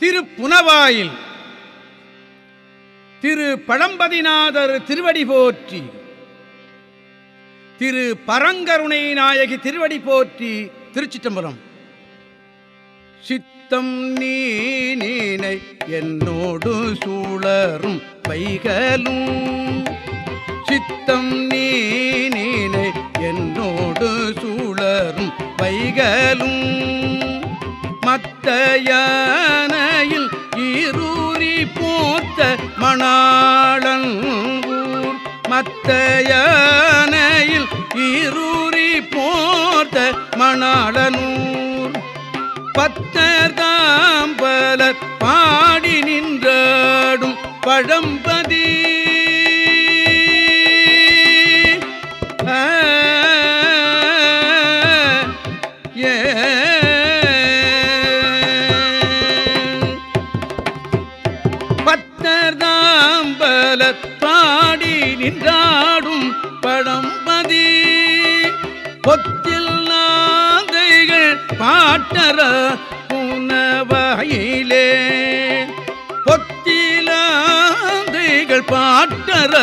திருப்புனவாயில். திரு பழம்பதிநாதர் திருவடி போற்றி. திரு பரங்கருணை நாயகி திருவடி போற்றி திருச்சிட்டம்பலம் சித்தம் நீ நீனை என்னோடு சூழரும் பைகளும். சித்தம் நீ நீனை என்னோடு சூழரும் பைகளும். மத்தையா மணாளன் ஊர் மத்த யானையில் ஈரூரி மணாளனூர். பத்தர் தாம்பலர் பாடி நின்றாடும் பழம் தாம்பலர் நின்றாடும் பழம்பதி. பொத்தில் நாதைகள் பாட்டர புனவாயிலே பொத்திலாந்தைகள் பாட்டர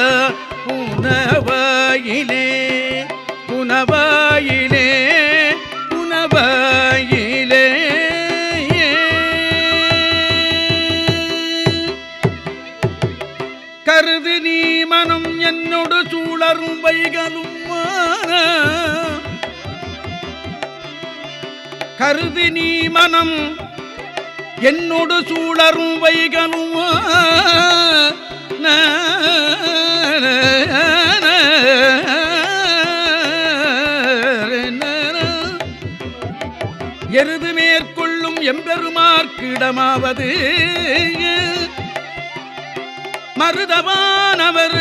புனவாயிலே புனவ சூழரும் வைகளும் கருதி நீ மனம் என்னோடு சூழரும் வைகளும் எருது மேற்கொள்ளும் எம்பெருமார்க்கிடமாவது மருதவானவர்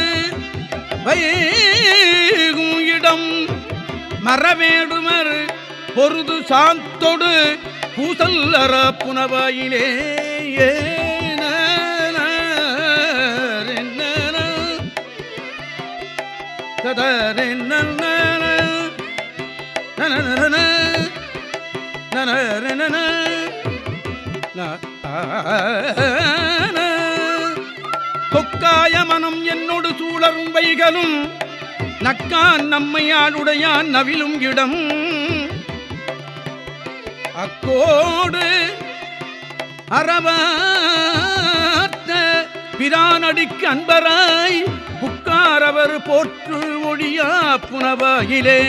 வைகும் இடம் மரவேடுமர் பொருது சாந்தொடு பூசல் அற புனவாயிலே. நக்காய மனம் என்னோடு சூழரும் வைகளும் நக்கான் நம்மையாளுடையான் நவிலும் இடம். அக்கோடு அறவாத்த பிரானடிக்கு அன்பராய் புக்காரவர் போற்று ஒழியா புனவாயிலே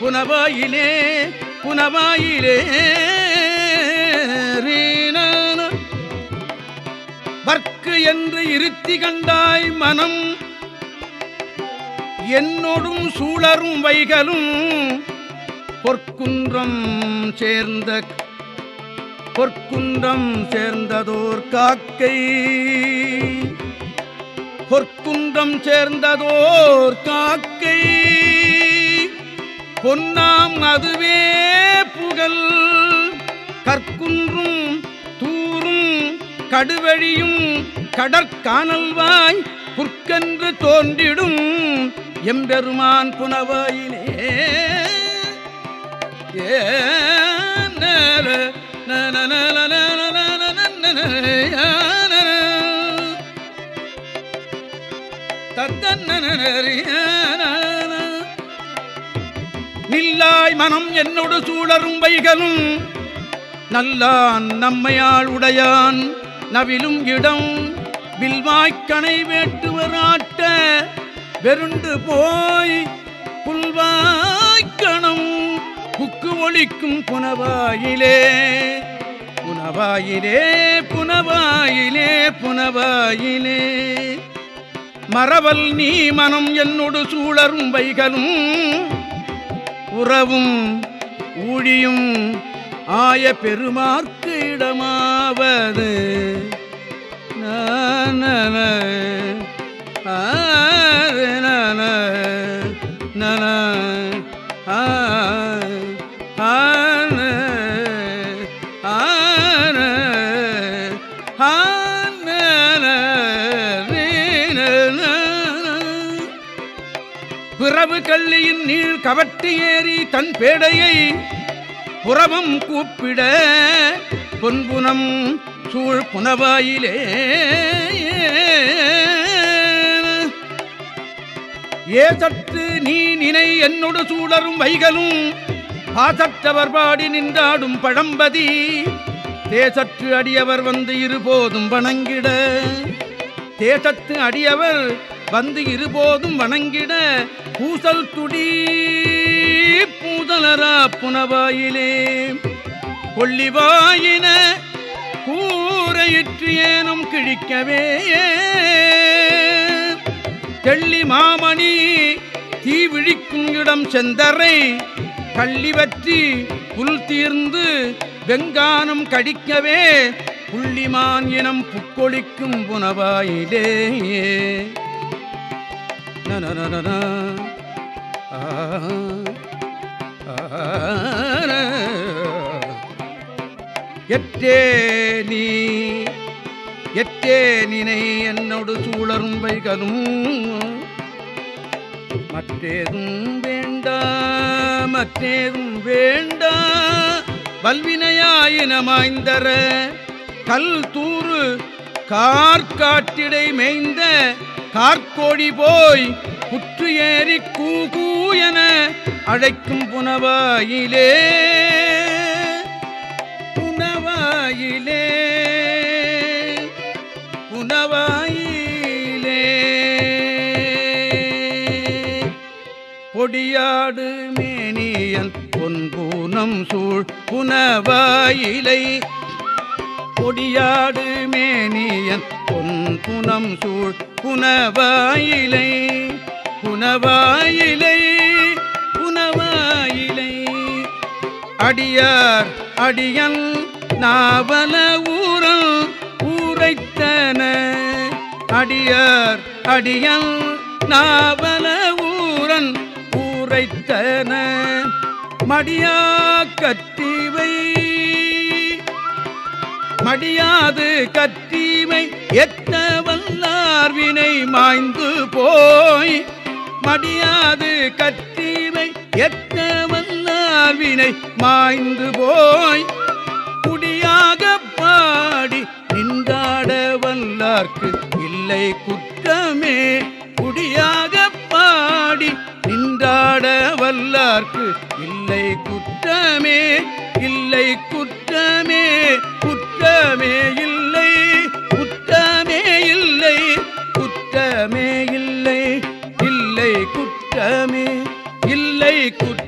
புனவாயிலே புனவாயிலே. வர்க்கு என்று இருத்தி கண்டாய் மனம். என்னோடும் சூழரும் வைகளும் பொற்குன்றம் சேர்ந்த பொற்குன்றம் சேர்ந்ததோர் காக்கை. பொற்குன்றம் சேர்ந்ததோர் காக்கை. பொன்னாம் அதுவே புகழ் கற்குன்றும் கடுவழியும் கடற்கானல்வாய் புற்கென்று தோன்றிடும் எம்பெருமான் புனவாயிலே ஏ நில்லாய் மனம் என்னோடு சூழரும் வைகளும் நல்லான் நம்மையாள் உடையான் நவிலும் இடம் வில்வாய்க்கணை வேட்டுவராட்ட வெருண்டு போய் புல்வாய்க்கணம் புக்கு ஒழிக்கும் புனவாயிலே புனவாயிலே புனவாயிலே புனவாயிலே. மரவல் நீ மனம் என்னோடு சூழரும் வைகளும் உறவும் ஊழியும் ஆய பெருமார்க்கு இடமாவது. நானன, ஆ, பிறவு கள்ளியின் நீள் கவட்டி ஏறி தன் பேடையை புறவம் கூப்பிட பொன்புனம் சூழ் புனவாயிலே. ஏசற்று நீ நினை என்னோடு சூழரும் வைகளும் பாசற்றவர் பாடி நின்றாடும் பழம்பதி. தேசற்று அடியவர் வந்து இருபோதும் வணங்கிட. தேசத்து அடியவர் வந்து இருபோதும் வணங்கிட. பூசல் துடி பூதலரா புனவாயிலே. கொள்ளிவாயின கூரையிற்று ஏனும் கிழிக்கவே. தெள்ளி மாமணி தீ விழிக்கும் இடம் செந்தரை கள்ளிவற்றி புல் தீர்ந்து வெங்கானம் கடிக்கவே. புள்ளிமான் இனம் புக்கொழிக்கும் புனவாயிலே. நனனனன. ஆ, எற்றே நீ எற்றே நினை என்னோடு சூழரும் வைகதும். மற்றேதும் வேண்டா மற்றேதும் வேண்டா. வல்வினையாயினமாய்ந்தர கல் தூறு கார்காட்டிடை மேய்ந்த கார்கோடி போய் புற்று ஏறி கூ கூ என அழைக்கும் புனவாயிலே. புனவாயிலே புனவாயிலே பொடியாடு மேனியன் பொன்பூனம் சூழ் புனவாயிலை பொடியாடு மேனியன் பொன்புனம் சூழ் புனவாயிலை புனவாயிலை புனவாயிலை அடியார் அடியன் நாவல ஊரம் ஊரைத்தன. அடியார் அடியல் நாவல ஊரன் ஊரைத்தன. மடியா கத்திவை மடியாது கத்தீமை எத்த வல்லார் வினை மாய்ந்து போய். மடியாது கத்தீமை எத்த வல்லார் வினை மாய்ந்து போய். வல்லார்க்கு இல்லை குற்றமே குடியாக பாடி நின்றாட வல்லார்க்கு. இல்லை குற்றமே இல்லை குற்றமே குற்றமே இல்லை குற்றமே இல்லை குற்றமே இல்லை இல்லை குற்றமே இல்லை குற்ற